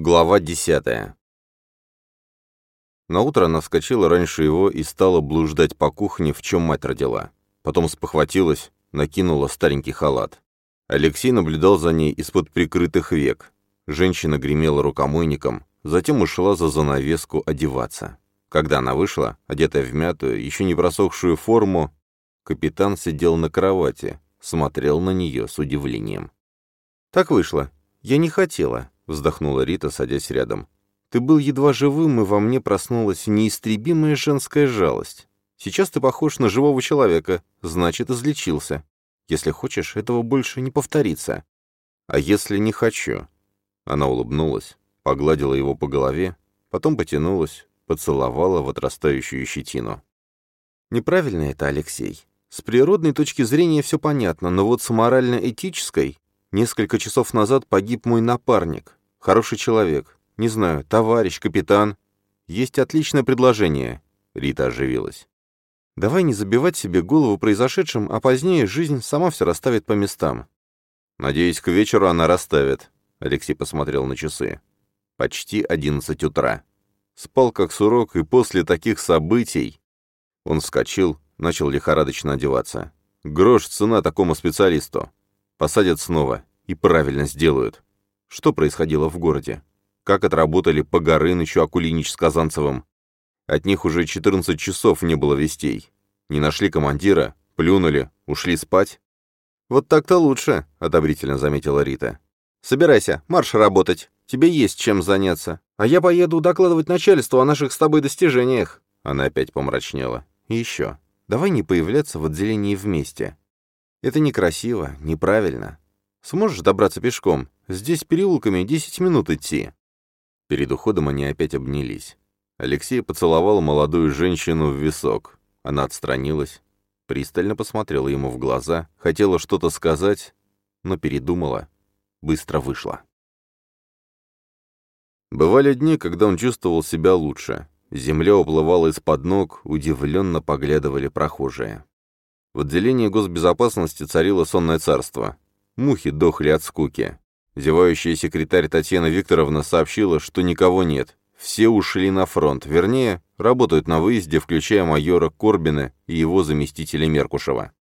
Глава десятая. На утро она вскочила раньше его и стала блуждать по кухне, в чем мать родила. Потом спохватилась, накинула старенький халат. Алексей наблюдал за ней из-под прикрытых век. Женщина гремела рукомойником, затем ушла за занавеску одеваться. Когда она вышла, одетая в мятую, еще не просохшую форму, капитан сидел на кровати, смотрел на нее с удивлением. «Так вышло. Я не хотела», вздохнула Рита, садясь рядом. «Ты был едва живым, и во мне проснулась неистребимая женская жалость. Сейчас ты похож на живого человека, значит, излечился. Если хочешь, этого больше не повторится. А если не хочу?» Она улыбнулась, погладила его по голове, потом потянулась, поцеловала в отрастающую щетину. «Неправильно это, Алексей. С природной точки зрения все понятно, но вот с морально-этической Несколько часов назад погиб мой напарник. Хороший человек. Не знаю, товарищ, капитан. Есть отличное предложение. Рита оживилась. Давай не забивать себе голову произошедшим, а позднее жизнь сама все расставит по местам. Надеюсь, к вечеру она расставит. Алексей посмотрел на часы. Почти одиннадцать утра. Спал как сурок, и после таких событий... Он вскочил, начал лихорадочно одеваться. Грош цена такому специалисту. Посадят снова. И правильно сделают. Что происходило в городе? Как отработали Погорынычу, Акулинич с Казанцевым? От них уже 14 часов не было вестей. Не нашли командира, плюнули, ушли спать. «Вот так-то лучше», — одобрительно заметила Рита. «Собирайся, марш работать. Тебе есть чем заняться. А я поеду докладывать начальству о наших с тобой достижениях». Она опять помрачнела. «И еще. Давай не появляться в отделении вместе. Это некрасиво, неправильно. Сможешь добраться пешком? Здесь переулками десять минут идти». Перед уходом они опять обнялись. Алексей поцеловал молодую женщину в висок. Она отстранилась, пристально посмотрела ему в глаза, хотела что-то сказать, но передумала, быстро вышла. Бывали дни, когда он чувствовал себя лучше. Земля уплывала из-под ног, удивленно поглядывали прохожие. В отделении госбезопасности царило сонное царство. Мухи дохли от скуки. Зевающая секретарь Татьяна Викторовна сообщила, что никого нет. Все ушли на фронт, вернее, работают на выезде, включая майора Корбина и его заместителя Меркушева.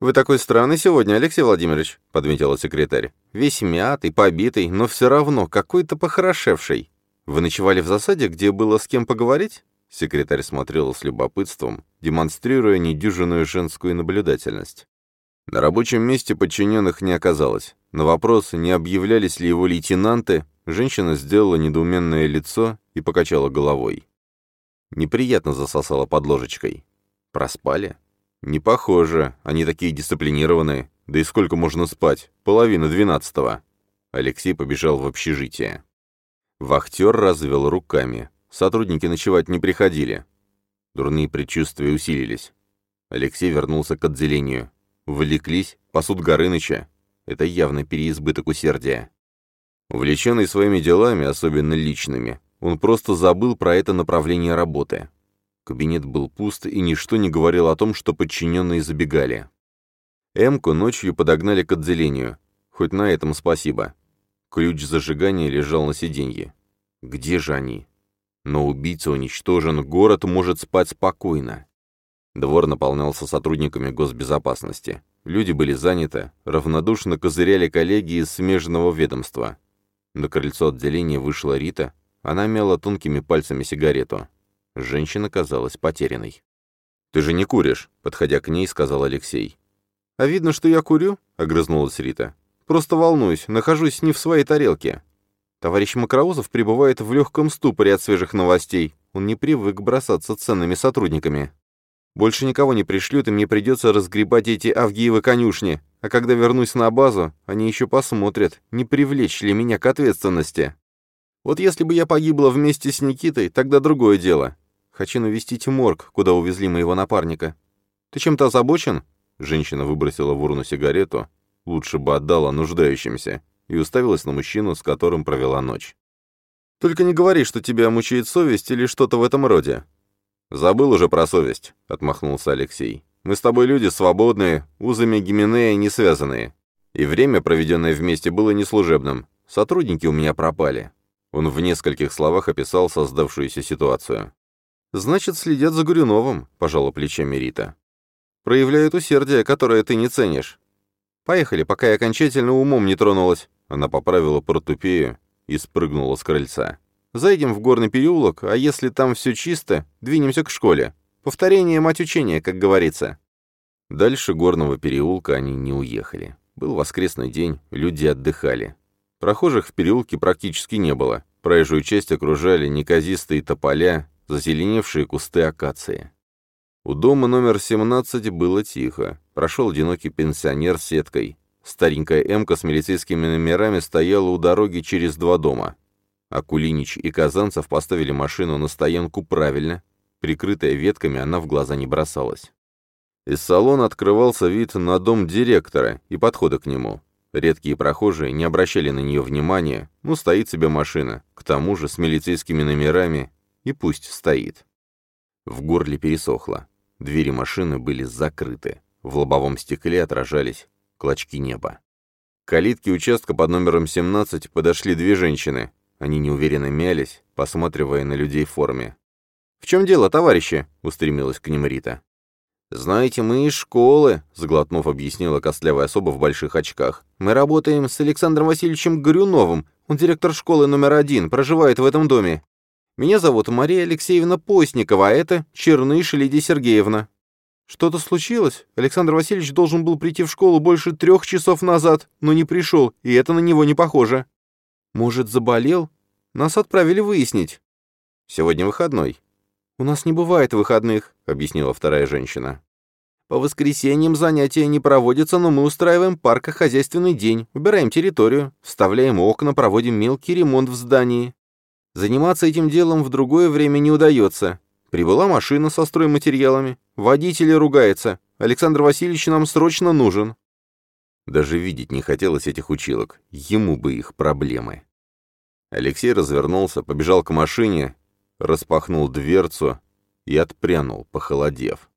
«Вы такой странный сегодня, Алексей Владимирович», — подметила секретарь. «Весь мятый, побитый, но все равно какой-то похорошевший. Вы ночевали в засаде, где было с кем поговорить?» Секретарь смотрела с любопытством, демонстрируя недюжинную женскую наблюдательность. На рабочем месте подчиненных не оказалось. На вопрос, не объявлялись ли его лейтенанты, женщина сделала недоуменное лицо и покачала головой. Неприятно засосала под ложечкой. Проспали? Не похоже, они такие дисциплинированные. Да и сколько можно спать? Половина двенадцатого. Алексей побежал в общежитие. Вахтер развел руками. Сотрудники ночевать не приходили. Дурные предчувствия усилились. Алексей вернулся к отделению. Влеклись, пасут Горыныча. Это явно переизбыток усердия. Увлеченный своими делами, особенно личными, он просто забыл про это направление работы. Кабинет был пуст, и ничто не говорило о том, что подчиненные забегали. Эмку ночью подогнали к отделению. Хоть на этом спасибо. Ключ зажигания лежал на сиденье. Где же они? Но убийца уничтожен, город может спать спокойно. Двор наполнялся сотрудниками госбезопасности. Люди были заняты, равнодушно козыряли коллеги из смежного ведомства. На крыльцо отделения вышла Рита, она мяла тонкими пальцами сигарету. Женщина казалась потерянной. «Ты же не куришь», — подходя к ней, сказал Алексей. «А видно, что я курю?» — огрызнулась Рита. «Просто волнуюсь, нахожусь не в своей тарелке. Товарищ Макроузов пребывает в легком ступоре от свежих новостей. Он не привык бросаться ценными сотрудниками». Больше никого не пришлют, и мне придется разгребать эти Авгиевы конюшни. А когда вернусь на базу, они еще посмотрят, не привлечь ли меня к ответственности. Вот если бы я погибла вместе с Никитой, тогда другое дело. Хочу навестить морг, куда увезли моего напарника. Ты чем-то озабочен?» Женщина выбросила в урну сигарету, лучше бы отдала нуждающимся, и уставилась на мужчину, с которым провела ночь. «Только не говори, что тебя мучает совесть или что-то в этом роде. «Забыл уже про совесть», — отмахнулся Алексей. «Мы с тобой люди свободные, узами Гименея не связанные. И время, проведенное вместе, было неслужебным. Сотрудники у меня пропали. Он в нескольких словах описал создавшуюся ситуацию. «Значит, следят за Горюновым», — пожала плечами Рита. «Проявляют усердие, которое ты не ценишь. Поехали, пока я окончательно умом не тронулась». Она поправила портупею и спрыгнула с крыльца. «Зайдем в горный переулок, а если там все чисто, двинемся к школе. Повторение — мать учения, как говорится». Дальше горного переулка они не уехали. Был воскресный день, люди отдыхали. Прохожих в переулке практически не было. Проезжую часть окружали неказистые тополя, зазеленевшие кусты акации. У дома номер 17 было тихо. Прошел одинокий пенсионер с сеткой. Старенькая «Эмка» с милицейскими номерами стояла у дороги через два дома. Акулинич и Казанцев поставили машину на стоянку правильно. Прикрытая ветками, она в глаза не бросалась. Из салона открывался вид на дом директора и подходы к нему. Редкие прохожие не обращали на нее внимания, ну, стоит себе машина, к тому же с милицейскими номерами, и пусть стоит. В горле пересохло. Двери машины были закрыты. В лобовом стекле отражались клочки неба. К калитке участка под номером 17 подошли две женщины. Они неуверенно мялись, посматривая на людей в форме. «В чем дело, товарищи?» — устремилась к ним Рита. «Знаете, мы из школы», — заглотнув, объяснила костлявая особа в больших очках. «Мы работаем с Александром Васильевичем Горюновым. Он директор школы номер один, проживает в этом доме. Меня зовут Мария Алексеевна Постникова, а это Черныш Лидия Сергеевна». «Что-то случилось? Александр Васильевич должен был прийти в школу больше трех часов назад, но не пришел, и это на него не похоже. Может, заболел? Нас отправили выяснить». «Сегодня выходной». «У нас не бывает выходных», — объяснила вторая женщина. «По воскресеньям занятия не проводятся, но мы устраиваем паркохозяйственный день, убираем территорию, вставляем окна, проводим мелкий ремонт в здании. Заниматься этим делом в другое время не удается. Прибыла машина со стройматериалами. Водитель ругается. Александр Васильевич нам срочно нужен. Даже видеть не хотелось этих училок. Ему бы их проблемы. Алексей развернулся, побежал к машине, распахнул дверцу и отпрянул, похолодев.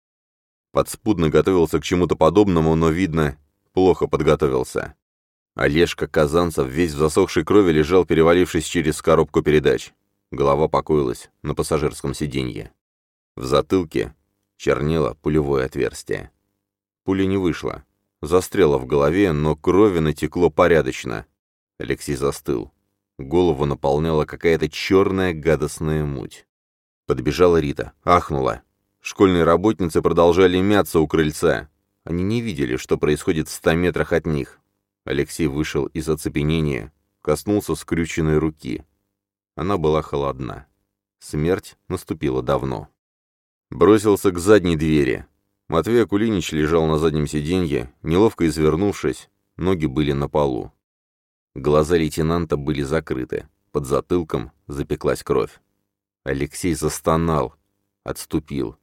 Подспудно готовился к чему-то подобному, но, видно, плохо подготовился. Олежка Казанцев весь в засохшей крови лежал, перевалившись через коробку передач. Голова покоилась на пассажирском сиденье. В затылке чернело пулевое отверстие. Пуля не вышла. Застряла в голове, но крови натекло порядочно. Алексей застыл. Голову наполняла какая-то черная гадостная муть. Подбежала Рита, ахнула. Школьные работницы продолжали мяться у крыльца. Они не видели, что происходит в ста метрах от них. Алексей вышел из оцепенения, коснулся скрюченной руки. Она была холодна. Смерть наступила давно. Бросился к задней двери. Матвей Акулинич лежал на заднем сиденье, неловко извернувшись, ноги были на полу. Глаза лейтенанта были закрыты, под затылком запеклась кровь. Алексей застонал, отступил.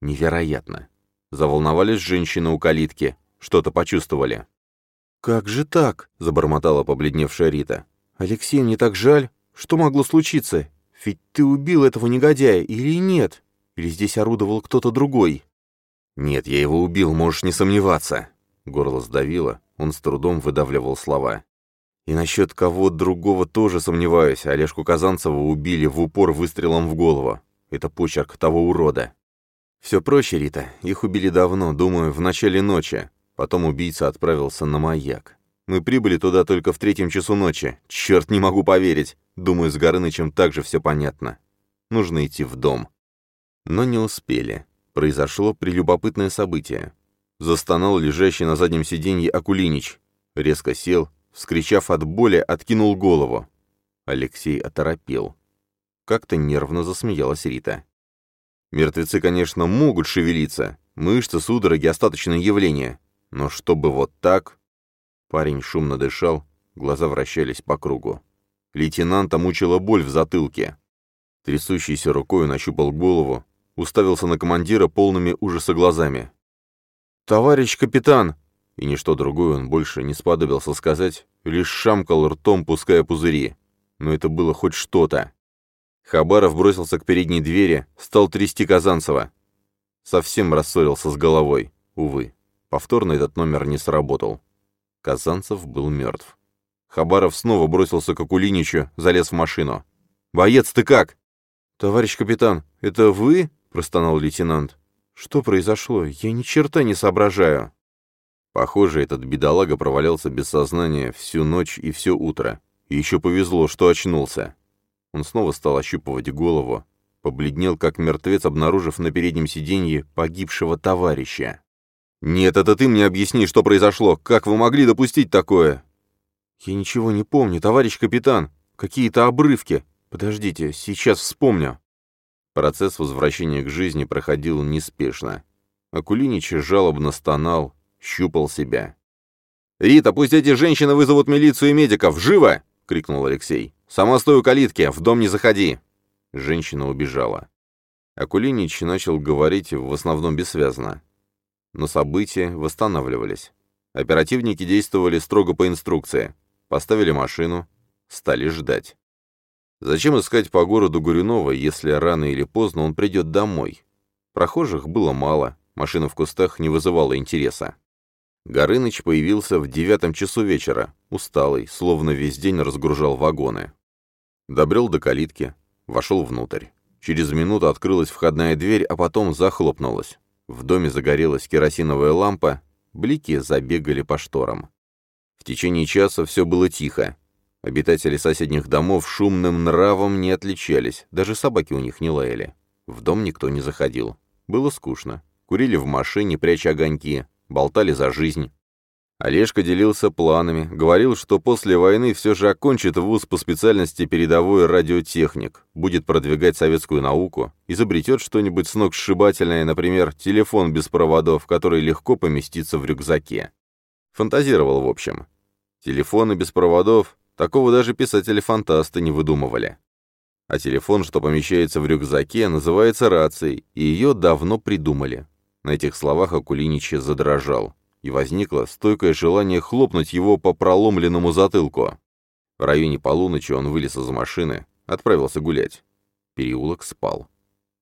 Невероятно. Заволновались женщины у калитки, что-то почувствовали. «Как же так?» — забормотала побледневшая Рита. «Алексей, мне так жаль. Что могло случиться? Ведь ты убил этого негодяя или нет? Или здесь орудовал кто-то другой?» «Нет, я его убил, можешь не сомневаться». Горло сдавило, он с трудом выдавливал слова. «И насчет кого другого тоже сомневаюсь. Олежку Казанцева убили в упор выстрелом в голову. Это почерк того урода». «Все проще, Рита. Их убили давно, думаю, в начале ночи. Потом убийца отправился на маяк. Мы прибыли туда только в третьем часу ночи. Черт, не могу поверить. Думаю, с Горынычем также все понятно. Нужно идти в дом. Но не успели. Произошло прелюбопытное событие. Застонал лежащий на заднем сиденье Акулинич. Резко сел, вскричав от боли, откинул голову. Алексей оторопел. Как-то нервно засмеялась Рита. Мертвецы, конечно, могут шевелиться. Мышцы, судороги — остаточное явление. Но чтобы вот так... Парень шумно дышал, глаза вращались по кругу. Лейтенанта мучила боль в затылке. Трясущейся рукой он ощупал голову, уставился на командира полными ужаса глазами. «Товарищ капитан!» И ничто другое он больше не сподобился сказать, лишь шамкал ртом, пуская пузыри. Но это было хоть что-то. Хабаров бросился к передней двери, стал трясти Казанцева. Совсем рассорился с головой, увы. Повторно этот номер не сработал. Казанцев был мертв. Хабаров снова бросился к Акулиничу, залез в машину. «Боец, ты как?» «Товарищ капитан, это вы?» — простонал лейтенант. «Что произошло? Я ни черта не соображаю». Похоже, этот бедолага провалялся без сознания всю ночь и все утро. И еще повезло, что очнулся. Он снова стал ощупывать голову, побледнел, как мертвец, обнаружив на переднем сиденье погибшего товарища. «Нет, это ты мне объясни, что произошло. Как вы могли допустить такое?» «Я ничего не помню, товарищ капитан. Какие-то обрывки. Подождите, сейчас вспомню». Процесс возвращения к жизни проходил неспешно. Акулинич жалобно стонал, щупал себя. «Рита, пусть эти женщины вызовут милицию и медиков! Живо!» — крикнул Алексей. «Сама стой у калитки, в дом не заходи!» Женщина убежала. Акулинич начал говорить в основном бессвязно. Но события восстанавливались. Оперативники действовали строго по инструкции. Поставили машину, стали ждать. Зачем искать по городу Гурюнова, если рано или поздно он придет домой? Прохожих было мало, машина в кустах не вызывала интереса. Горыныч появился в девятом часу вечера, усталый, словно весь день разгружал вагоны. Добрел до калитки, вошел внутрь. Через минуту открылась входная дверь, а потом захлопнулась. В доме загорелась керосиновая лампа, блики забегали по шторам. В течение часа все было тихо. Обитатели соседних домов шумным нравом не отличались, даже собаки у них не лаяли. В дом никто не заходил. Было скучно. Курили в машине, пряча огоньки, болтали за жизнь. Олежка делился планами, говорил, что после войны все же окончит вуз по специальности передовой радиотехник, будет продвигать советскую науку, изобретет что-нибудь сногсшибательное, например, телефон без проводов, который легко поместится в рюкзаке. Фантазировал, в общем. Телефоны без проводов, такого даже писатели-фантасты не выдумывали. А телефон, что помещается в рюкзаке, называется рацией, и ее давно придумали. На этих словах Акулинич задрожал и возникло стойкое желание хлопнуть его по проломленному затылку. В районе полуночи он вылез из машины, отправился гулять. Переулок спал.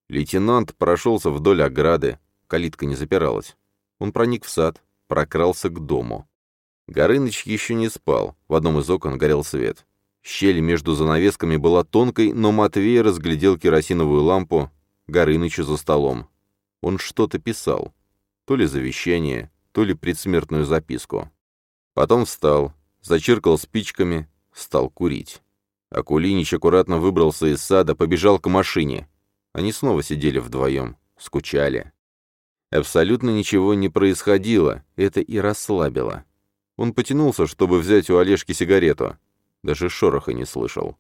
Лейтенант прошелся вдоль ограды, калитка не запиралась. Он проник в сад, прокрался к дому. Горыныч еще не спал, в одном из окон горел свет. Щель между занавесками была тонкой, но Матвей разглядел керосиновую лампу Горынычу за столом. Он что-то писал. То ли завещание, то ли предсмертную записку. Потом встал, зачиркал спичками, стал курить. Акулинич аккуратно выбрался из сада, побежал к машине. Они снова сидели вдвоем, скучали. Абсолютно ничего не происходило, это и расслабило. Он потянулся, чтобы взять у Олежки сигарету. Даже шороха не слышал.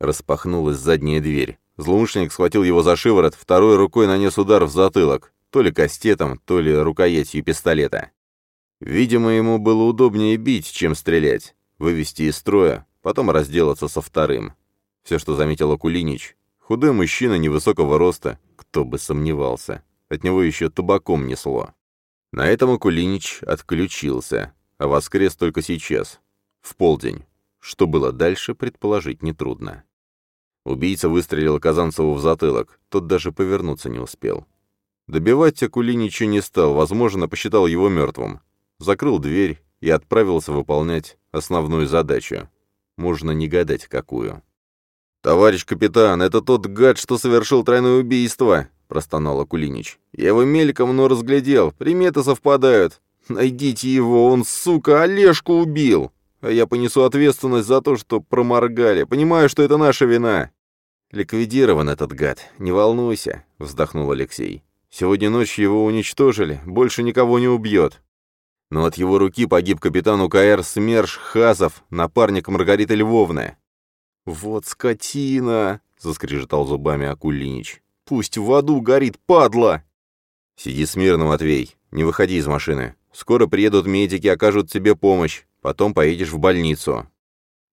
Распахнулась задняя дверь. Злоумышленник схватил его за шиворот, второй рукой нанес удар в затылок то ли кастетом, то ли рукоятью пистолета. Видимо, ему было удобнее бить, чем стрелять, вывести из строя, потом разделаться со вторым. Все, что заметил Акулинич. Худой мужчина невысокого роста, кто бы сомневался. От него еще табаком несло. На этом Акулинич отключился, а воскрес только сейчас, в полдень. Что было дальше, предположить нетрудно. Убийца выстрелил Казанцеву в затылок, тот даже повернуться не успел. Добивать Акулинича не стал, возможно, посчитал его мертвым. Закрыл дверь и отправился выполнять основную задачу. Можно не гадать, какую. «Товарищ капитан, это тот гад, что совершил тройное убийство!» — простонал Акулинич. «Я его мельком, но разглядел. Приметы совпадают. Найдите его, он, сука, Олежку убил! А я понесу ответственность за то, что проморгали. Понимаю, что это наша вина!» «Ликвидирован этот гад, не волнуйся», — вздохнул Алексей. Сегодня ночью его уничтожили, больше никого не убьет. Но от его руки погиб капитан УКР СМЕРШ Хазов, напарник Маргариты Львовны. «Вот скотина!» — заскрежетал зубами Акулинич. «Пусть в аду горит, падла!» «Сиди смирно, Матвей, не выходи из машины. Скоро приедут медики, окажут тебе помощь. Потом поедешь в больницу».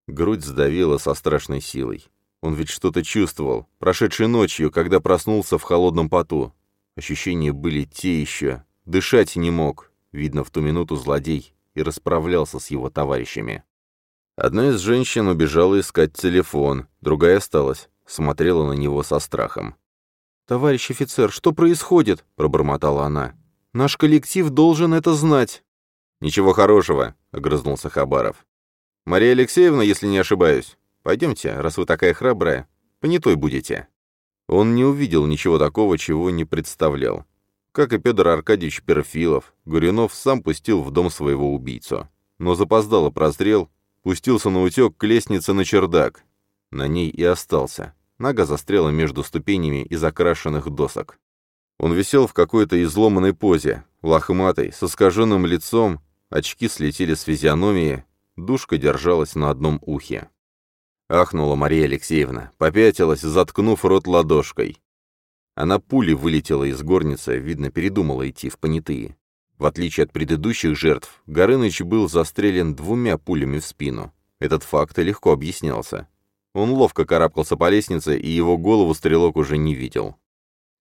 Грудь сдавила со страшной силой. Он ведь что-то чувствовал, прошедшей ночью, когда проснулся в холодном поту. Ощущения были те еще. Дышать не мог. Видно, в ту минуту злодей и расправлялся с его товарищами. Одна из женщин убежала искать телефон, другая осталась, смотрела на него со страхом. «Товарищ офицер, что происходит?» — пробормотала она. «Наш коллектив должен это знать». «Ничего хорошего», — огрызнулся Хабаров. Мария Алексеевна, если не ошибаюсь. Пойдемте, раз вы такая храбрая, понятой будете». Он не увидел ничего такого, чего не представлял. Как и Петр Аркадьевич Перфилов, Гуринов сам пустил в дом своего убийцу. Но запоздало прозрел, пустился на утек к лестнице на чердак. На ней и остался. Нога застряла между ступенями из окрашенных досок. Он висел в какой-то изломанной позе, лохматой, с искаженным лицом, очки слетели с физиономии, душка держалась на одном ухе. Ахнула Мария Алексеевна, попятилась, заткнув рот ладошкой. Она пулей вылетела из горницы, видно, передумала идти в понятые. В отличие от предыдущих жертв, Горыныч был застрелен двумя пулями в спину. Этот факт легко объяснялся. Он ловко карабкался по лестнице, и его голову стрелок уже не видел.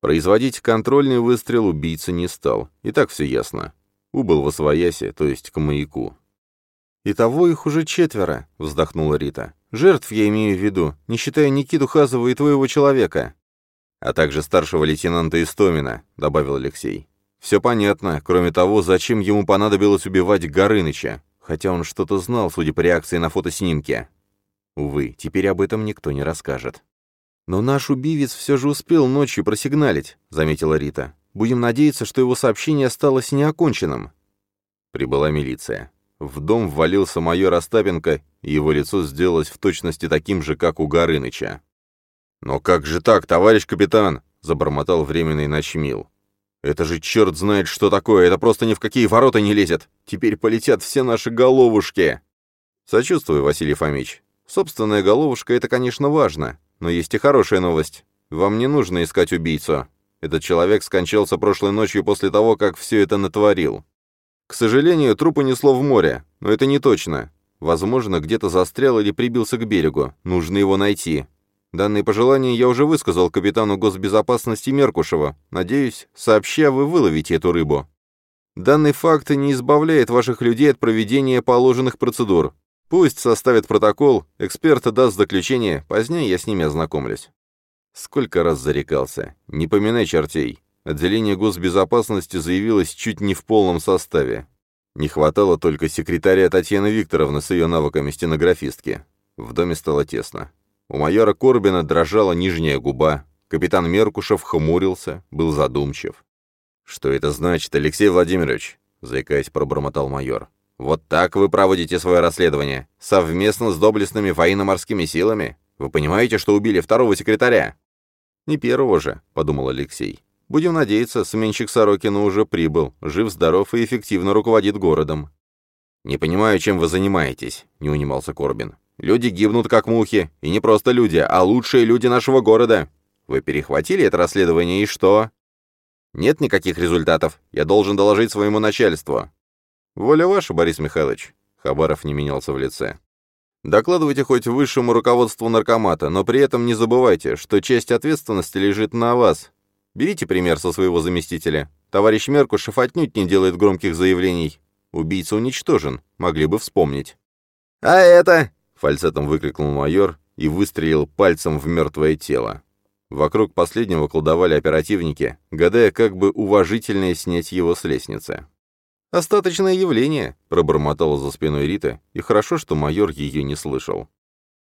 Производить контрольный выстрел убийца не стал, и так все ясно. Убыл во своясе, то есть к маяку. «Итого их уже четверо», — вздохнула Рита. «Жертв я имею в виду, не считая Никиту Хазова и твоего человека» а также старшего лейтенанта Истомина», — добавил Алексей. «Все понятно, кроме того, зачем ему понадобилось убивать Горыныча, хотя он что-то знал, судя по реакции на фотоснимке. Увы, теперь об этом никто не расскажет». «Но наш убивец все же успел ночью просигналить», — заметила Рита. «Будем надеяться, что его сообщение осталось неоконченным». Прибыла милиция. В дом ввалился майор Остапенко, и его лицо сделалось в точности таким же, как у Горыныча. «Но как же так, товарищ капитан?» — забормотал временный начмил. «Это же черт знает, что такое, это просто ни в какие ворота не лезет. Теперь полетят все наши головушки!» «Сочувствую, Василий Фомич. Собственная головушка — это, конечно, важно, но есть и хорошая новость. Вам не нужно искать убийцу. Этот человек скончался прошлой ночью после того, как все это натворил. К сожалению, труп унесло в море, но это не точно. Возможно, где-то застрял или прибился к берегу. Нужно его найти. Данные пожелания я уже высказал капитану госбезопасности Меркушева. Надеюсь, сообща вы выловите эту рыбу. Данный факт не избавляет ваших людей от проведения положенных процедур. Пусть составят протокол, эксперт даст заключение, позднее я с ними ознакомлюсь. Сколько раз зарекался. Не поминай чертей. Отделение госбезопасности заявилось чуть не в полном составе. Не хватало только секретаря Татьяны Викторовны с ее навыками стенографистки. В доме стало тесно. У майора Корбина дрожала нижняя губа. Капитан Меркушев хмурился, был задумчив. «Что это значит, Алексей Владимирович?» — заикаясь, пробормотал майор. «Вот так вы проводите свое расследование? Совместно с доблестными военно-морскими силами? Вы понимаете, что убили второго секретаря?» «Не первого же», — подумал Алексей. «Будем надеяться, сменщик Сорокина уже прибыл, жив-здоров и эффективно руководит городом». «Не понимаю, чем вы занимаетесь», — не унимался Корбин. Люди гибнут как мухи, и не просто люди, а лучшие люди нашего города. Вы перехватили это расследование, и что? Нет никаких результатов. Я должен доложить своему начальству. Воля ваша, Борис Михайлович. Хабаров не менялся в лице. Докладывайте хоть высшему руководству наркомата, но при этом не забывайте, что часть ответственности лежит на вас. Берите пример со своего заместителя. Товарищ Меркушев отнюдь не делает громких заявлений. Убийца уничтожен, могли бы вспомнить. «А это?» Фальцетом выкрикнул майор и выстрелил пальцем в мертвое тело. Вокруг последнего колдовали оперативники, гадая, как бы уважительнее снять его с лестницы. «Остаточное явление», — пробормотала за спиной Рита, и хорошо, что майор ее не слышал.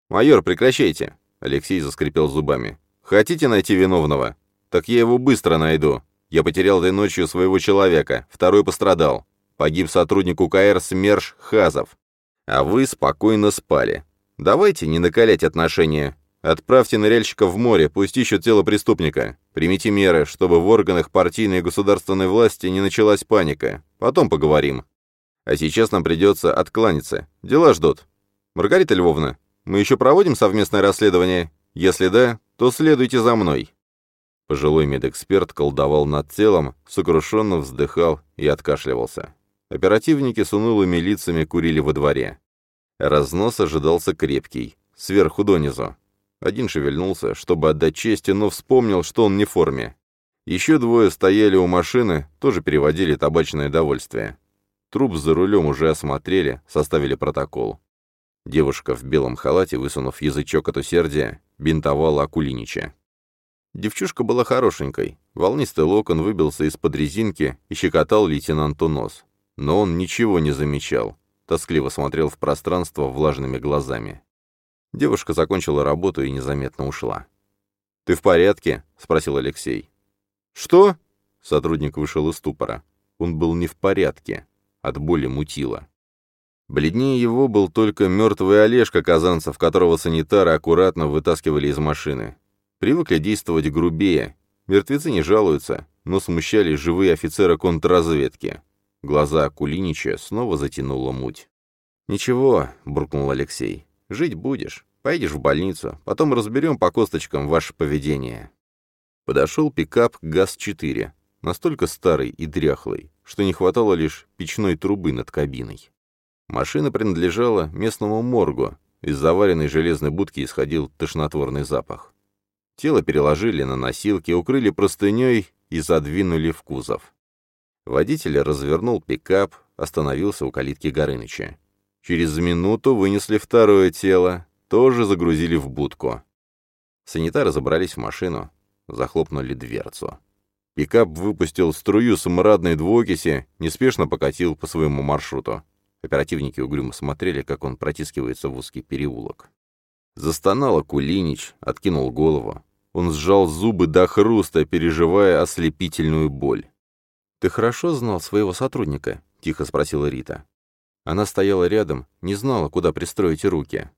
«Майор, прекращайте!» — Алексей заскрипел зубами. «Хотите найти виновного? Так я его быстро найду. Я потерял этой ночью своего человека, второй пострадал. Погиб сотрудник УКР СМЕРШ Хазов а вы спокойно спали. Давайте не накалять отношения. Отправьте ныряльщика в море, пусть ищут тело преступника. Примите меры, чтобы в органах партийной и государственной власти не началась паника. Потом поговорим. А сейчас нам придется откланяться. Дела ждут. Маргарита Львовна, мы еще проводим совместное расследование? Если да, то следуйте за мной». Пожилой медэксперт колдовал над телом, сокрушенно вздыхал и откашливался. Оперативники с унылыми лицами курили во дворе. Разнос ожидался крепкий, сверху донизу. Один шевельнулся, чтобы отдать честь, но вспомнил, что он не в форме. Еще двое стояли у машины, тоже переводили табачное довольствие. Труп за рулем уже осмотрели, составили протокол. Девушка в белом халате, высунув язычок от усердия, бинтовала Акулинича. Девчушка была хорошенькой. Волнистый локон выбился из-под резинки и щекотал лейтенанту нос. Но он ничего не замечал. тоскливо смотрел в пространство влажными глазами. Девушка закончила работу и незаметно ушла. «Ты в порядке?» — спросил Алексей. «Что?» — сотрудник вышел из ступора. Он был не в порядке. От боли мутило. Бледнее его был только мертвый Олежка Казанцев, которого санитары аккуратно вытаскивали из машины. Привыкли действовать грубее. Мертвецы не жалуются, но смущали живые офицеры контрразведки. Глаза Кулинича снова затянула муть. «Ничего», — буркнул Алексей, — «жить будешь. Поедешь в больницу, потом разберем по косточкам ваше поведение». Подошел пикап ГАЗ-4, настолько старый и дряхлый, что не хватало лишь печной трубы над кабиной. Машина принадлежала местному моргу, из заваренной железной будки исходил тошнотворный запах. Тело переложили на носилки, укрыли простыней и задвинули в кузов. Водитель развернул пикап, остановился у калитки Горыныча. Через минуту вынесли второе тело, тоже загрузили в будку. Санитары забрались в машину, захлопнули дверцу. Пикап выпустил струю саморадной двуокиси, неспешно покатил по своему маршруту. Оперативники угрюмо смотрели, как он протискивается в узкий переулок. Застонал Акулинич, откинул голову. Он сжал зубы до хруста, переживая ослепительную боль. «Ты хорошо знал своего сотрудника?» — тихо спросила Рита. Она стояла рядом, не знала, куда пристроить руки.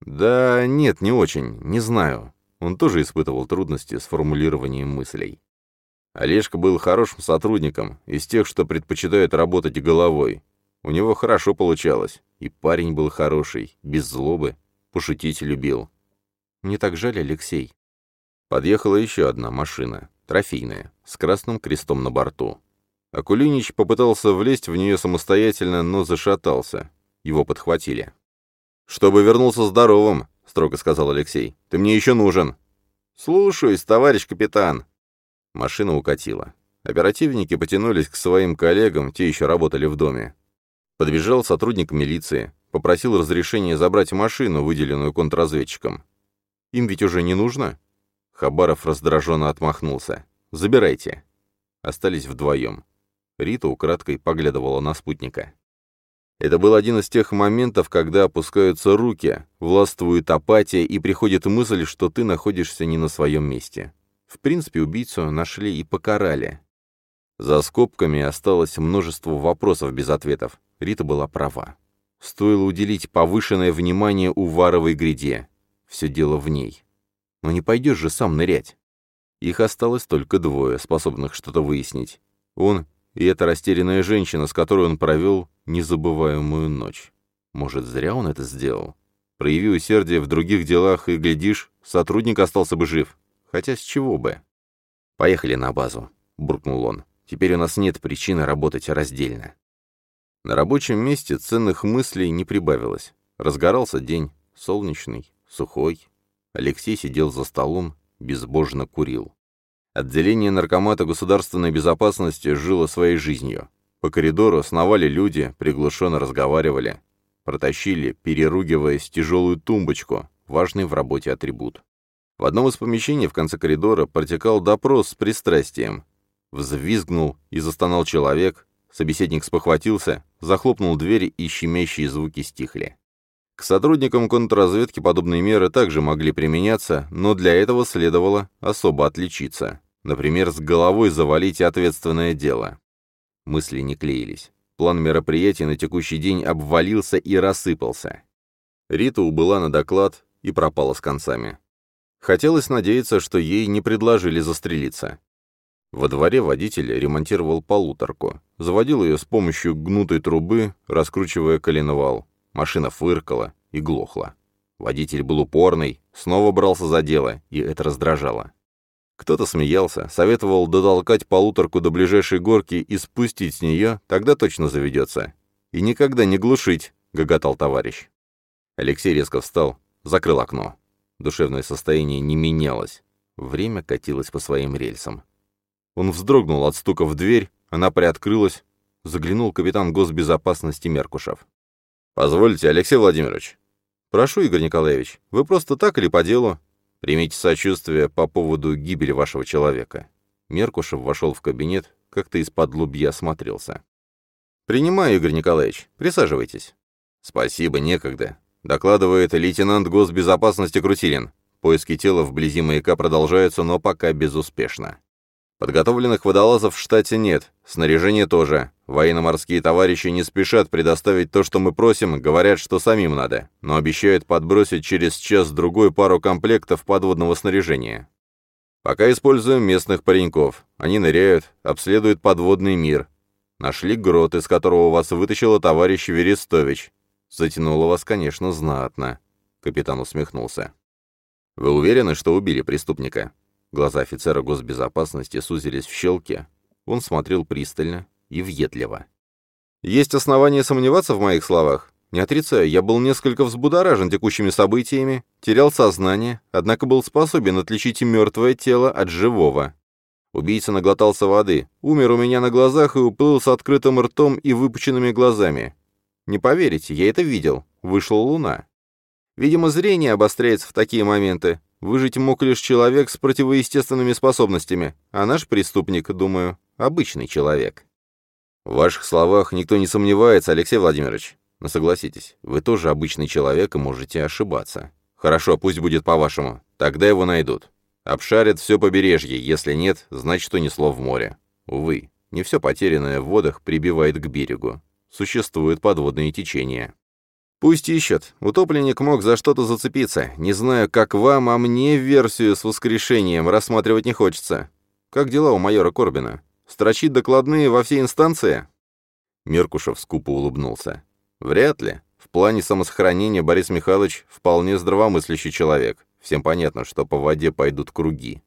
«Да нет, не очень, не знаю». Он тоже испытывал трудности с формулированием мыслей. Олежка был хорошим сотрудником, из тех, что предпочитают работать головой. У него хорошо получалось. И парень был хороший, без злобы, пошутить любил. Мне так жаль, Алексей. Подъехала еще одна машина, трофейная, с красным крестом на борту. Акулинич попытался влезть в нее самостоятельно, но зашатался. Его подхватили. «Чтобы вернулся здоровым», — строго сказал Алексей. «Ты мне еще нужен». «Слушаюсь, товарищ капитан». Машина укатила. Оперативники потянулись к своим коллегам, те еще работали в доме. Подбежал сотрудник милиции, попросил разрешения забрать машину, выделенную контрразведчиком. «Им ведь уже не нужно?» Хабаров раздраженно отмахнулся. «Забирайте». Остались вдвоем. Рита украдкой поглядывала на спутника. Это был один из тех моментов, когда опускаются руки, властвует апатия и приходит мысль, что ты находишься не на своем месте. В принципе, убийцу нашли и покарали. За скобками осталось множество вопросов без ответов. Рита была права. Стоило уделить повышенное внимание Уваровой гряде. Все дело в ней. Но не пойдешь же сам нырять. Их осталось только двое, способных что-то выяснить. Он и эта растерянная женщина, с которой он провел незабываемую ночь. Может, зря он это сделал? Прояви усердие в других делах, и, глядишь, сотрудник остался бы жив. Хотя с чего бы? «Поехали на базу», — буркнул он. «Теперь у нас нет причины работать раздельно». На рабочем месте ценных мыслей не прибавилось. Разгорался день, солнечный, сухой. Алексей сидел за столом, безбожно курил. Отделение наркомата государственной безопасности жило своей жизнью. По коридору сновали люди, приглушенно разговаривали. Протащили, переругиваясь, тяжелую тумбочку, важный в работе атрибут. В одном из помещений в конце коридора протекал допрос с пристрастием. Взвизгнул и застонал человек, Собеседник спохватился, захлопнул дверь, и щемящие звуки стихли. К сотрудникам контрразведки подобные меры также могли применяться, но для этого следовало особо отличиться. Например, с головой завалить ответственное дело. Мысли не клеились. План мероприятий на текущий день обвалился и рассыпался. Рита убыла на доклад и пропала с концами. Хотелось надеяться, что ей не предложили застрелиться. Во дворе водитель ремонтировал полуторку. Заводил ее с помощью гнутой трубы, раскручивая коленвал. Машина фыркала и глохла. Водитель был упорный, снова брался за дело, и это раздражало. Кто-то смеялся, советовал дотолкать полуторку до ближайшей горки и спустить с нее, тогда точно заведется. «И никогда не глушить», — гоготал товарищ. Алексей резко встал, закрыл окно. Душевное состояние не менялось. Время катилось по своим рельсам. Он вздрогнул от стука в дверь, она приоткрылась. Заглянул капитан госбезопасности Меркушев. «Позвольте, Алексей Владимирович». «Прошу, Игорь Николаевич, вы просто так или по делу?» «Примите сочувствие по поводу гибели вашего человека». Меркушев вошел в кабинет, как-то из-под лубья осмотрелся. «Принимаю, Игорь Николаевич. Присаживайтесь». «Спасибо, некогда», — докладывает лейтенант госбезопасности Крутилин. Поиски тела вблизи маяка продолжаются, но пока безуспешно. Подготовленных водолазов в штате нет, снаряжение тоже. Военно-морские товарищи не спешат предоставить то, что мы просим, говорят, что самим надо, но обещают подбросить через час-другой пару комплектов подводного снаряжения. Пока используем местных пареньков. Они ныряют, обследуют подводный мир. Нашли грот, из которого вас вытащила товарищ Верестович. Затянуло вас, конечно, знатно. Капитан усмехнулся. Вы уверены, что убили преступника? Глаза офицера госбезопасности сузились в щелке. Он смотрел пристально и въедливо. «Есть основания сомневаться в моих словах. Не отрицаю, я был несколько взбудоражен текущими событиями, терял сознание, однако был способен отличить мертвое тело от живого. Убийца наглотался воды, умер у меня на глазах и уплыл с открытым ртом и выпученными глазами. Не поверите, я это видел. Вышла луна. Видимо, зрение обостряется в такие моменты. Выжить мог лишь человек с противоестественными способностями, а наш преступник, думаю, обычный человек. В ваших словах никто не сомневается, Алексей Владимирович. Но согласитесь, вы тоже обычный человек и можете ошибаться. Хорошо, пусть будет по-вашему. Тогда его найдут. Обшарят все побережье, если нет, значит, унесло в море. Увы, не все потерянное в водах прибивает к берегу. Существуют подводные течения. Пусть ищут. Утопленник мог за что-то зацепиться. Не знаю, как вам, а мне версию с воскрешением рассматривать не хочется. Как дела у майора Корбина? Строчит докладные во все инстанции?» Меркушев скупо улыбнулся. «Вряд ли. В плане самосохранения Борис Михайлович вполне здравомыслящий человек. Всем понятно, что по воде пойдут круги.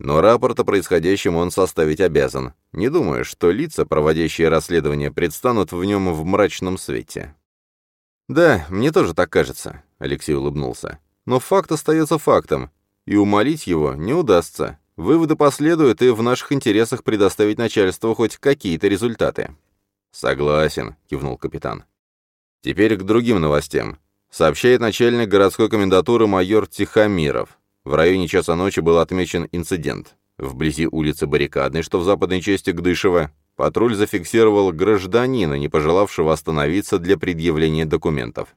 Но рапорт о происходящем он составить обязан. Не думаю, что лица, проводящие расследование, предстанут в нем в мрачном свете. «Да, мне тоже так кажется», — Алексей улыбнулся. «Но факт остается фактом, и умолить его не удастся. Выводы последуют, и в наших интересах предоставить начальству хоть какие-то результаты». «Согласен», — кивнул капитан. «Теперь к другим новостям», — сообщает начальник городской комендатуры майор Тихомиров. В районе часа ночи был отмечен инцидент. Вблизи улицы Баррикадной, что в западной части Гдышева, Патруль зафиксировал гражданина, не пожелавшего остановиться для предъявления документов.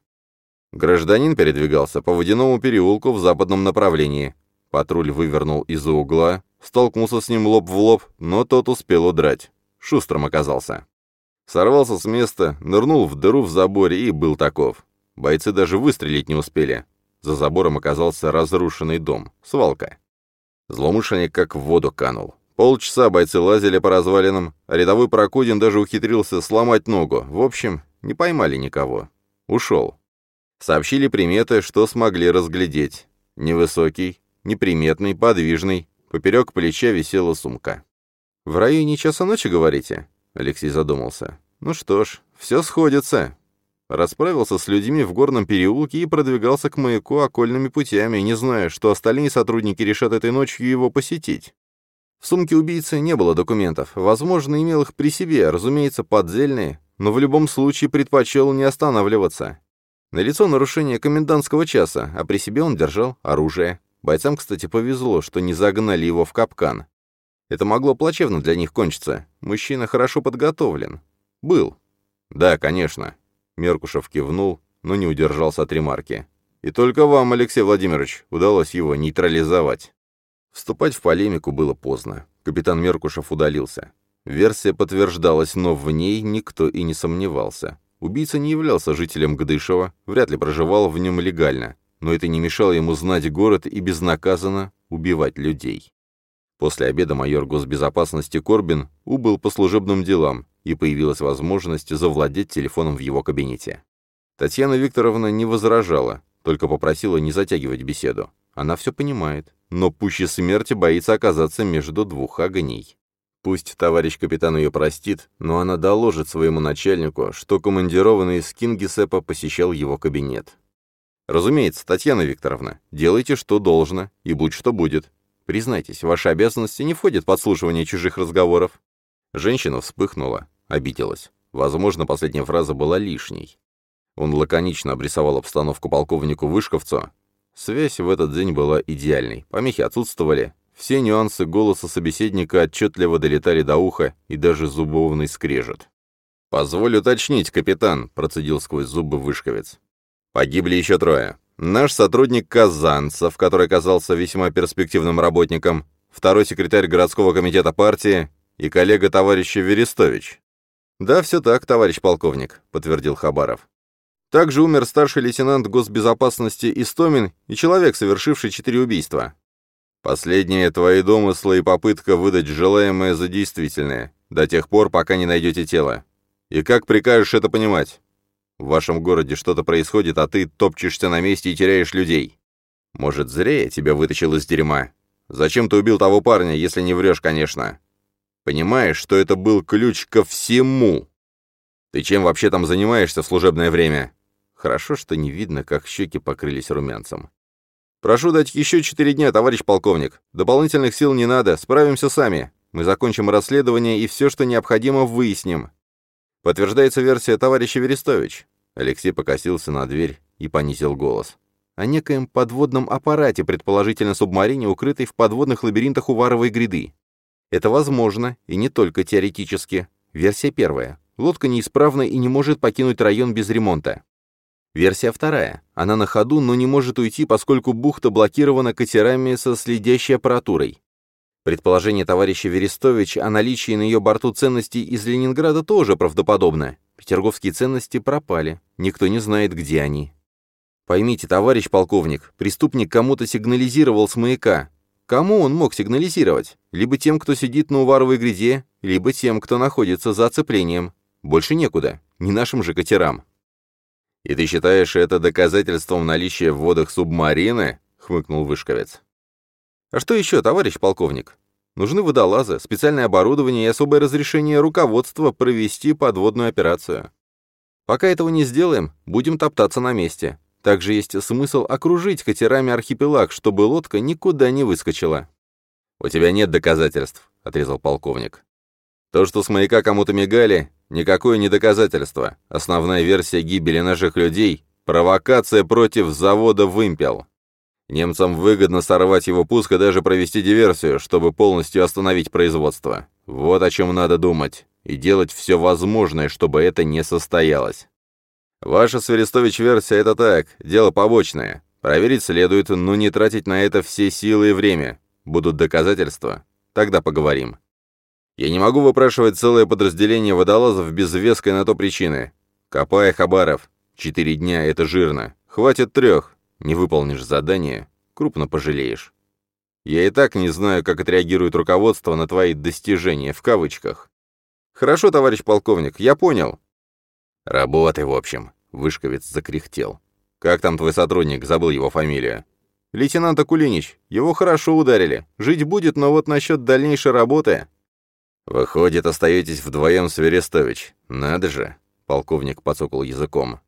Гражданин передвигался по водяному переулку в западном направлении. Патруль вывернул из-за угла, столкнулся с ним лоб в лоб, но тот успел удрать. Шустрым оказался. Сорвался с места, нырнул в дыру в заборе и был таков. Бойцы даже выстрелить не успели. За забором оказался разрушенный дом, свалка. Злоумышленник как в воду канул. Полчаса бойцы лазили по развалинам, а рядовой Прокудин даже ухитрился сломать ногу. В общем, не поймали никого. Ушел. Сообщили приметы, что смогли разглядеть. Невысокий, неприметный, подвижный. Поперек плеча висела сумка. «В районе часа ночи, говорите?» Алексей задумался. «Ну что ж, все сходится». Расправился с людьми в горном переулке и продвигался к маяку окольными путями, не зная, что остальные сотрудники решат этой ночью его посетить. В сумке убийцы не было документов. Возможно, имел их при себе, разумеется, поддельные, но в любом случае предпочел не останавливаться. Налицо нарушение комендантского часа, а при себе он держал оружие. Бойцам, кстати, повезло, что не загнали его в капкан. Это могло плачевно для них кончиться. Мужчина хорошо подготовлен. Был. Да, конечно. Меркушев кивнул, но не удержался от ремарки. И только вам, Алексей Владимирович, удалось его нейтрализовать. Вступать в полемику было поздно. Капитан Меркушев удалился. Версия подтверждалась, но в ней никто и не сомневался. Убийца не являлся жителем Гдышева, вряд ли проживал в нем легально, но это не мешало ему знать город и безнаказанно убивать людей. После обеда майор госбезопасности Корбин убыл по служебным делам, и появилась возможность завладеть телефоном в его кабинете. Татьяна Викторовна не возражала, только попросила не затягивать беседу. Она все понимает, но пуще смерти боится оказаться между двух огней. Пусть товарищ капитан ее простит, но она доложит своему начальнику, что командированный из Кингисеппа посещал его кабинет. Разумеется, Татьяна Викторовна, делайте, что должно, и будь что будет. Признайтесь, ваши обязанности не входят в подслушивание чужих разговоров. Женщина вспыхнула, обиделась. Возможно, последняя фраза была лишней. Он лаконично обрисовал обстановку полковнику Вышковцу, Связь в этот день была идеальной, помехи отсутствовали, все нюансы голоса собеседника отчетливо долетали до уха и даже зубовный скрежет. «Позволь уточнить, капитан», — процедил сквозь зубы Вышковец. «Погибли еще трое. Наш сотрудник Казанцев, который оказался весьма перспективным работником, второй секретарь городского комитета партии и коллега товарища Верестович. «Да, все так, товарищ полковник», — подтвердил Хабаров. Также умер старший лейтенант госбезопасности Истомин и человек, совершивший четыре убийства. Последние твои домыслы и попытка выдать желаемое за действительное, до тех пор, пока не найдете тело. И как прикажешь это понимать? В вашем городе что-то происходит, а ты топчешься на месте и теряешь людей. Может, зря я тебя вытащил из дерьма? Зачем ты убил того парня, если не врешь, конечно? Понимаешь, что это был ключ ко всему? Ты чем вообще там занимаешься в служебное время? Хорошо, что не видно, как щеки покрылись румянцем. Прошу дать еще четыре дня, товарищ полковник. Дополнительных сил не надо, справимся сами. Мы закончим расследование и все, что необходимо, выясним. Подтверждается версия товарища Верестович. Алексей покосился на дверь и понизил голос. О некоем подводном аппарате, предположительно субмарине, укрытой в подводных лабиринтах Уваровой гряды. Это возможно, и не только теоретически. Версия первая. Лодка неисправна и не может покинуть район без ремонта. Версия вторая. Она на ходу, но не может уйти, поскольку бухта блокирована катерами со следящей аппаратурой. Предположение товарища Верестович о наличии на ее борту ценностей из Ленинграда тоже правдоподобно. Петерговские ценности пропали, никто не знает, где они. Поймите, товарищ полковник, преступник кому-то сигнализировал с маяка. Кому он мог сигнализировать? Либо тем, кто сидит на Уваровой гряде, либо тем, кто находится за оцеплением. Больше некуда, не нашим же катерам. «И ты считаешь это доказательством наличия в водах субмарины?» — хмыкнул Вышковец. А что еще, товарищ полковник? Нужны водолазы, специальное оборудование и особое разрешение руководства провести подводную операцию. Пока этого не сделаем, будем топтаться на месте. Также есть смысл окружить катерами архипелаг, чтобы лодка никуда не выскочила. «У тебя нет доказательств», — отрезал полковник. «То, что с маяка кому-то мигали, никакое не доказательство. Основная версия гибели наших людей — провокация против завода «Вымпел». Немцам выгодно сорвать его пуск и даже провести диверсию, чтобы полностью остановить производство. Вот о чем надо думать. И делать все возможное, чтобы это не состоялось. Ваша Сверестович версия — это так, дело побочное. Проверить следует, но не тратить на это все силы и время. Будут доказательства? Тогда поговорим. Я не могу выпрашивать целое подразделение водолазов без веской на то причины. Копай, Хабаров. Четыре дня — это жирно. Хватит трех. Не выполнишь задание, крупно пожалеешь. Я и так не знаю, как отреагирует руководство на твои «достижения» в кавычках. Хорошо, товарищ полковник, я понял. Работай, в общем, Вышковец закряхтел. Как там твой сотрудник, забыл его фамилию? Лейтенант Акулинич, его хорошо ударили. Жить будет, но вот насчет дальнейшей работы... Выходит, остаетесь вдвоем с Верестович. Надо же, полковник подсокал языком.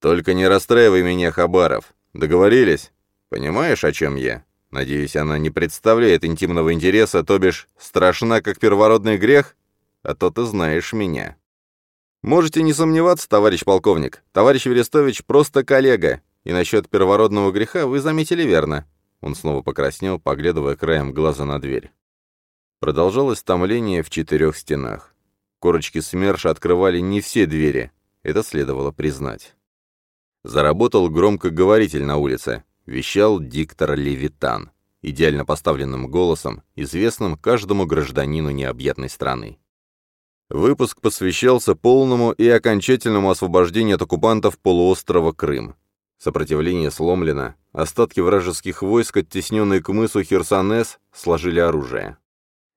Только не расстраивай меня, Хабаров. Договорились? Понимаешь, о чем я? Надеюсь, она не представляет интимного интереса, то бишь страшна, как первородный грех? А то ты знаешь меня. Можете не сомневаться, товарищ полковник. Товарищ Верестович просто коллега. И насчет первородного греха вы заметили верно. Он снова покраснел, поглядывая краем глаза на дверь. Продолжалось томление в четырех стенах. Корочки СМЕРШа открывали не все двери. Это следовало признать. Заработал громкоговоритель на улице. Вещал диктор Левитан, идеально поставленным голосом, известным каждому гражданину необъятной страны. Выпуск посвящался полному и окончательному освобождению от оккупантов полуострова Крым. Сопротивление сломлено, остатки вражеских войск, оттесненные к мысу Херсонес, сложили оружие.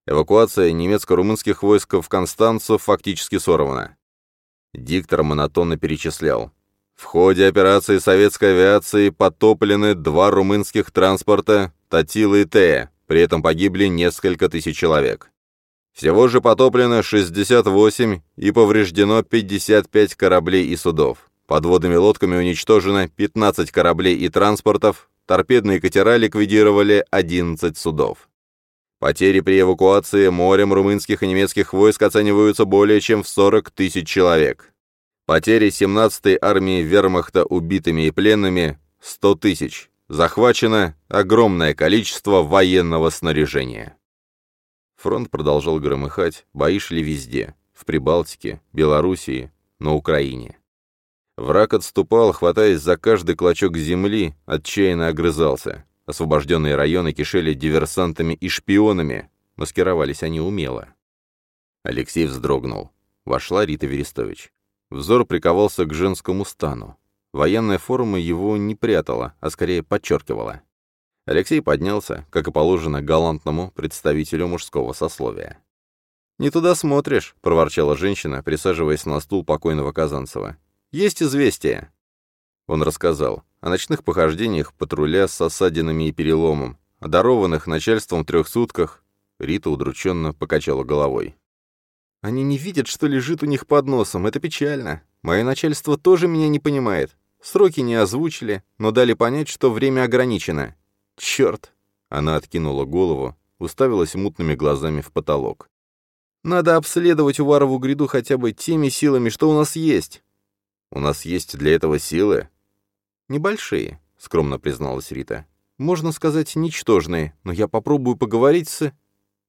Эвакуация немецко-румынских войск в Констанцу фактически сорвана. Диктор монотонно перечислял. В ходе операции советской авиации потоплены два румынских транспорта «Татила» и «Тея», при этом погибли несколько тысяч человек. Всего же потоплено 68 и повреждено 55 кораблей и судов. Подводными лодками уничтожено 15 кораблей и транспортов, торпедные катера ликвидировали 11 судов. Потери при эвакуации морем румынских и немецких войск оцениваются более чем в 40 тысяч человек. Потери 17-й армии вермахта убитыми и пленными – 100 тысяч. Захвачено огромное количество военного снаряжения. Фронт продолжал громыхать, бои шли везде. в Прибалтике, Белоруссии, на Украине. Враг отступал, хватаясь за каждый клочок земли, отчаянно огрызался. Освобожденные районы кишели диверсантами и шпионами. Маскировались они умело. Алексей вздрогнул. Вошла Рита Верестович. Взор приковался к женскому стану. Военная форма его не прятала, а скорее подчеркивала. Алексей поднялся, как и положено галантному представителю мужского сословия. «Не туда смотришь», — проворчала женщина, присаживаясь на стул покойного Казанцева. «Есть известие». Он рассказал о ночных похождениях патруля с осадинами и переломом, о дарованных начальством трех сутках. Рита удрученно покачала головой. «Они не видят, что лежит у них под носом. Это печально. Мое начальство тоже меня не понимает. Сроки не озвучили, но дали понять, что время ограничено. Черт!» Она откинула голову, уставилась мутными глазами в потолок. Надо обследовать Уварову гряду хотя бы теми силами, что у нас есть. У нас есть для этого силы? Небольшие, скромно призналась Рита. Можно сказать, ничтожные, но я попробую поговорить с...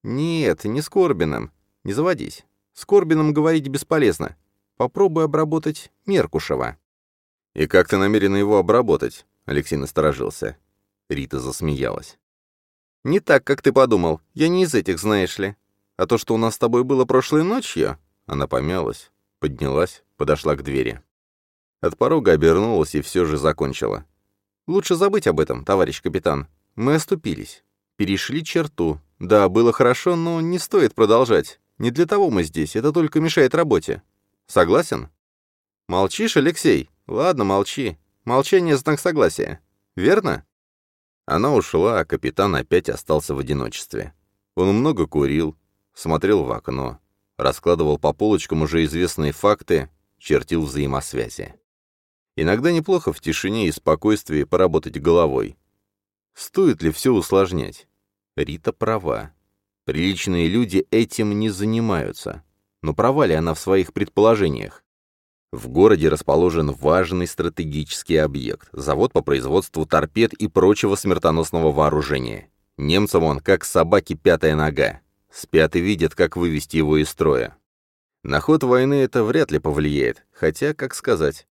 Нет, не с Корбином. Не заводись. С Корбином говорить бесполезно. Попробуй обработать Меркушева. И как ты намерена его обработать? Алексей насторожился. Рита засмеялась. «Не так, как ты подумал. Я не из этих, знаешь ли. А то, что у нас с тобой было прошлой ночью...» Она помялась, поднялась, подошла к двери. От порога обернулась и все же закончила. «Лучше забыть об этом, товарищ капитан. Мы оступились. Перешли черту. Да, было хорошо, но не стоит продолжать. Не для того мы здесь, это только мешает работе. Согласен?» «Молчишь, Алексей? Ладно, молчи. Молчание — знак согласия. Верно?» Она ушла, а капитан опять остался в одиночестве. Он много курил, смотрел в окно, раскладывал по полочкам уже известные факты, чертил взаимосвязи. Иногда неплохо в тишине и спокойствии поработать головой. Стоит ли все усложнять? Рита права. Приличные люди этим не занимаются. Но права ли она в своих предположениях? В городе расположен важный стратегический объект, завод по производству торпед и прочего смертоносного вооружения. Немцам он как собаке пятая нога. Спят и видят, как вывести его из строя. На ход войны это вряд ли повлияет, хотя, как сказать,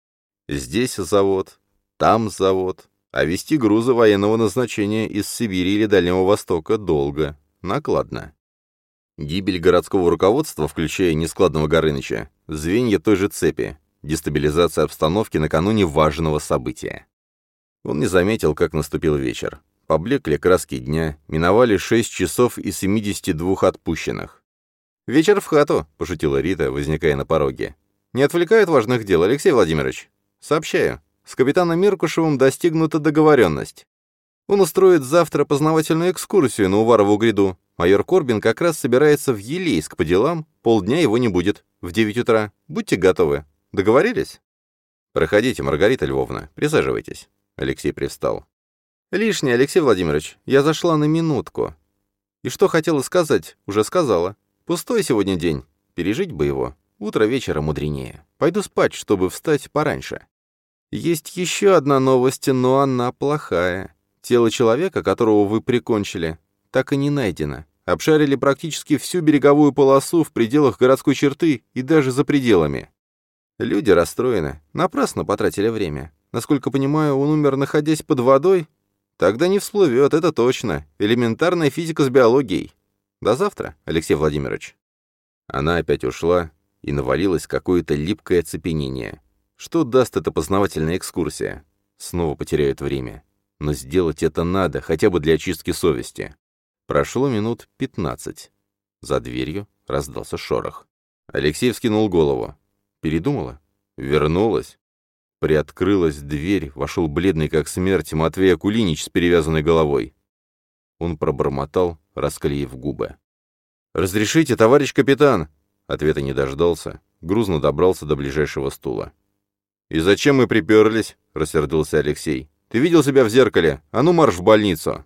здесь завод, там завод, а вести грузы военного назначения из Сибири или Дальнего Востока долго, накладно. Гибель городского руководства, включая нескладного Горыныча, звенья той же цепи, дестабилизация обстановки накануне важного события. Он не заметил, как наступил вечер. Поблекли краски дня, миновали 6 часов и 72 отпущенных. «Вечер в хату», — пошутила Рита, возникая на пороге. «Не отвлекает важных дел, Алексей Владимирович?» «Сообщаю. С капитаном Меркушевым достигнута договоренность. Он устроит завтра познавательную экскурсию на Уварову гряду. Майор Корбин как раз собирается в Елейск по делам, полдня его не будет, в 9 утра. Будьте готовы. Договорились?» «Проходите, Маргарита Львовна, присаживайтесь». Алексей привстал. «Лишнее, Алексей Владимирович. Я зашла на минутку. И что хотела сказать, уже сказала. Пустой сегодня день. Пережить бы его. Утро вечера мудренее. Пойду спать, чтобы встать пораньше. Есть еще одна новость, но она плохая. Тело человека, которого вы прикончили, так и не найдено. Обшарили практически всю береговую полосу в пределах городской черты и даже за пределами. Люди расстроены, напрасно потратили время. Насколько понимаю, он умер, находясь под водой, Тогда не всплывет, это точно. Элементарная физика с биологией. До завтра, Алексей Владимирович. Она опять ушла, и навалилось какое-то липкое оцепенение. Что даст эта познавательная экскурсия? Снова потеряют время. Но сделать это надо, хотя бы для очистки совести. Прошло минут пятнадцать. За дверью раздался шорох. Алексей вскинул голову. Передумала? Вернулась? Приоткрылась дверь, вошел бледный как смерть Матвей Акулинич с перевязанной головой. Он пробормотал, расклеив губы. «Разрешите, товарищ капитан!» Ответа не дождался, грузно добрался до ближайшего стула. «И зачем мы приперлись?» — рассердился Алексей. «Ты видел себя в зеркале? А ну марш в больницу!»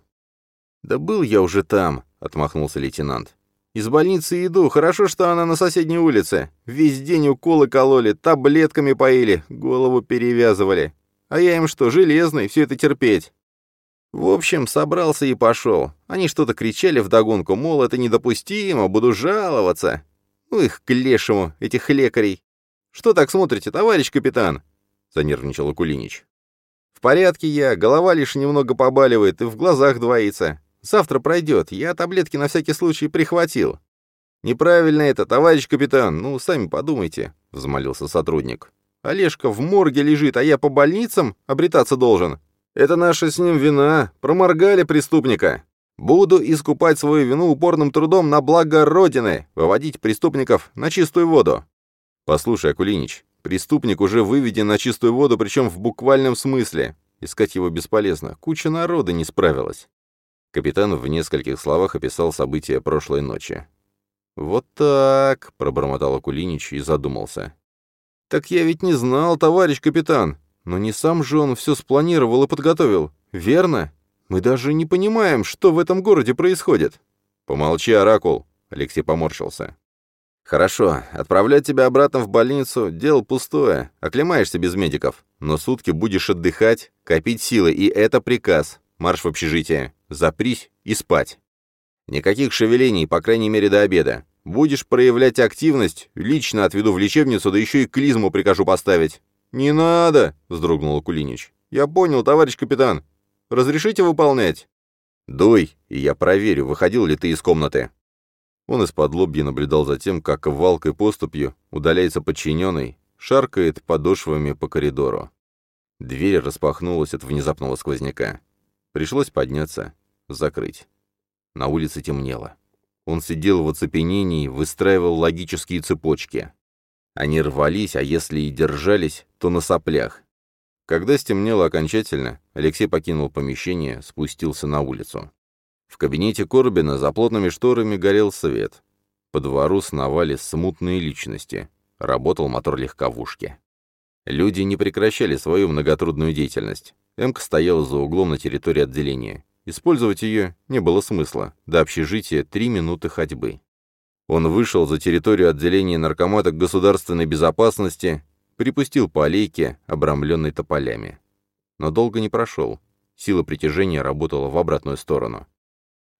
«Да был я уже там», — отмахнулся лейтенант. Из больницы иду, хорошо, что она на соседней улице. Весь день уколы кололи, таблетками поили, голову перевязывали. А я им что, железный, все это терпеть? В общем, собрался и пошел. Они что-то кричали вдогонку, мол, это недопустимо, буду жаловаться. Ну их к лешему, этих лекарей. Что так смотрите, товарищ капитан? Занервничал Акулинич. В порядке я, голова лишь немного побаливает и в глазах двоится. Завтра пройдет, я таблетки на всякий случай прихватил. Неправильно это, товарищ капитан, ну, сами подумайте, взмолился сотрудник. Олежка в морге лежит, а я по больницам обретаться должен. Это наша с ним вина, проморгали преступника. Буду искупать свою вину упорным трудом на благо Родины, выводить преступников на чистую воду. Послушай, Акулинич, преступник уже выведен на чистую воду, причем в буквальном смысле. Искать его бесполезно, куча народа не справилась. Капитан в нескольких словах описал события прошлой ночи. «Вот так», — пробормотал Акулинич и задумался. «Так я ведь не знал, товарищ капитан. Но не сам же он все спланировал и подготовил, верно? Мы даже не понимаем, что в этом городе происходит». «Помолчи, Оракул», — Алексей поморщился. «Хорошо, отправлять тебя обратно в больницу — дело пустое, оклемаешься без медиков. Но сутки будешь отдыхать, копить силы, и это приказ. Марш в общежитие, запрись и спать. Никаких шевелений, по крайней мере, до обеда. Будешь проявлять активность, лично отведу в лечебницу, да еще и клизму прикажу поставить». «Не надо!» — вздрогнул Кулинич. «Я понял, товарищ капитан. Разрешите выполнять?» «Дуй, и я проверю, выходил ли ты из комнаты». Он из-под лобья наблюдал за тем, как валкой поступью удаляется подчиненный, шаркает подошвами по коридору. Дверь распахнулась от внезапного сквозняка. Пришлось подняться, закрыть. На улице темнело. Он сидел в оцепенении, выстраивал логические цепочки. Они рвались, а если и держались, то на соплях. Когда стемнело окончательно, Алексей покинул помещение, спустился на улицу. В кабинете Корбина за плотными шторами горел свет. По двору сновали смутные личности. Работал мотор легковушки. Люди не прекращали свою многотрудную деятельность. Эмка стояла за углом на территории отделения. Использовать ее не было смысла. До общежития три минуты ходьбы. Он вышел за территорию отделения наркомата государственной безопасности, припустил по аллейке, обрамленной тополями. Но долго не прошел. Сила притяжения работала в обратную сторону.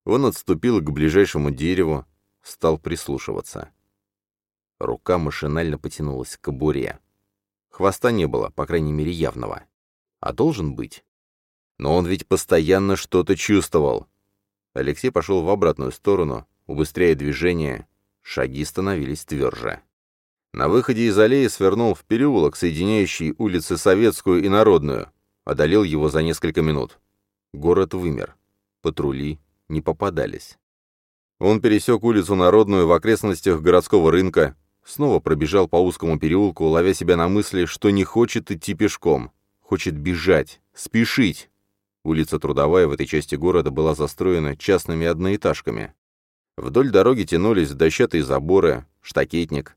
Он отступил к ближайшему дереву, стал прислушиваться. Рука машинально потянулась к кобуре. Хвоста не было, по крайней мере, явного. А должен быть. Но он ведь постоянно что-то чувствовал. Алексей пошел в обратную сторону, убыстряя движение. Шаги становились тверже. На выходе из аллеи свернул в переулок, соединяющий улицы Советскую и Народную. Одолел его за несколько минут. Город вымер. Патрули не попадались. Он пересек улицу Народную в окрестностях городского рынка, снова пробежал по узкому переулку, ловя себя на мысли, что не хочет идти пешком, хочет бежать, спешить. Улица Трудовая в этой части города была застроена частными одноэтажками. Вдоль дороги тянулись дощатые заборы, штакетник.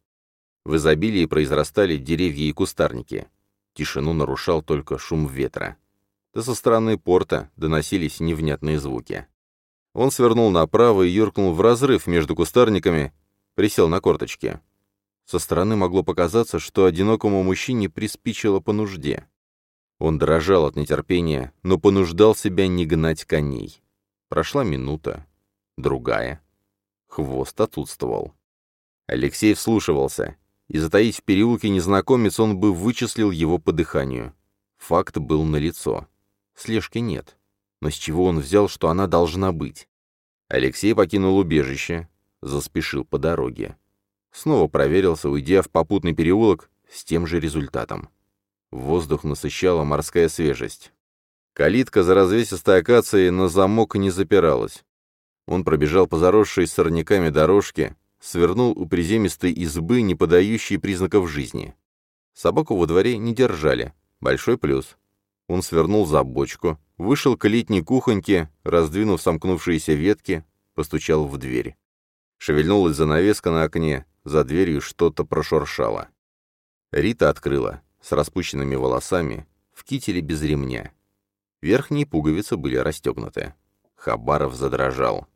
В изобилии произрастали деревья и кустарники. Тишину нарушал только шум ветра. Да со стороны порта доносились невнятные звуки. Он свернул направо и юркнул в разрыв между кустарниками, присел на корточки. Со стороны могло показаться, что одинокому мужчине приспичило по нужде. Он дрожал от нетерпения, но понуждал себя не гнать коней. Прошла минута, другая. Хвост отсутствовал. Алексей вслушивался, и затаить в переулке незнакомец он бы вычислил его по дыханию. Факт был налицо. Слежки нет. Но с чего он взял, что она должна быть? Алексей покинул убежище, заспешил по дороге. Снова проверился, уйдя в попутный переулок с тем же результатом. Воздух насыщала морская свежесть. Калитка за развесистой акацией на замок не запиралась. Он пробежал по заросшей сорняками дорожке, свернул у приземистой избы, не подающей признаков жизни. Собаку во дворе не держали. Большой плюс. Он свернул за бочку, вышел к летней кухоньке, раздвинув сомкнувшиеся ветки, постучал в дверь. Шевельнулась занавеска на окне, за дверью что-то прошуршало. Рита открыла, с распущенными волосами, в кителе без ремня. Верхние пуговицы были расстегнуты. Хабаров задрожал.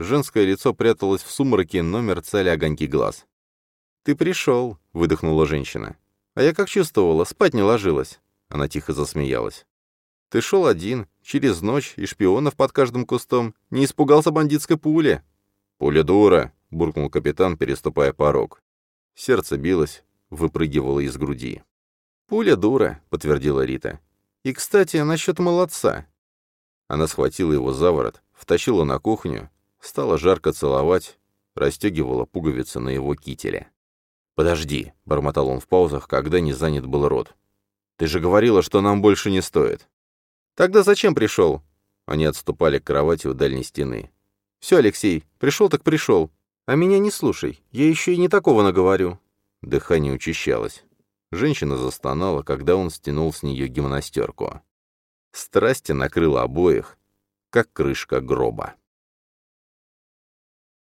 Женское лицо пряталось в сумраке, но мерцали огоньки глаз. «Ты пришел», — выдохнула женщина. «А я как чувствовала, спать не ложилась». Она тихо засмеялась. «Ты шел один, через ночь, и шпионов под каждым кустом. Не испугался бандитской пули». «Пуля дура», — буркнул капитан, переступая порог. Сердце билось, выпрыгивало из груди. «Пуля дура», — подтвердила Рита. «И, кстати, насчет молодца». Она схватила его за ворот, втащила на кухню, стала жарко целовать, расстегивала пуговицы на его кителе. «Подожди», — бормотал он в паузах, когда не занят был рот. «Ты же говорила, что нам больше не стоит». «Тогда зачем пришел?» Они отступали к кровати у дальней стены. «Все, Алексей, пришел так пришел. А меня не слушай, я еще и не такого наговорю». Дыхание учащалось. Женщина застонала, когда он стянул с нее гимнастерку. Страсти накрыла обоих, как крышка гроба.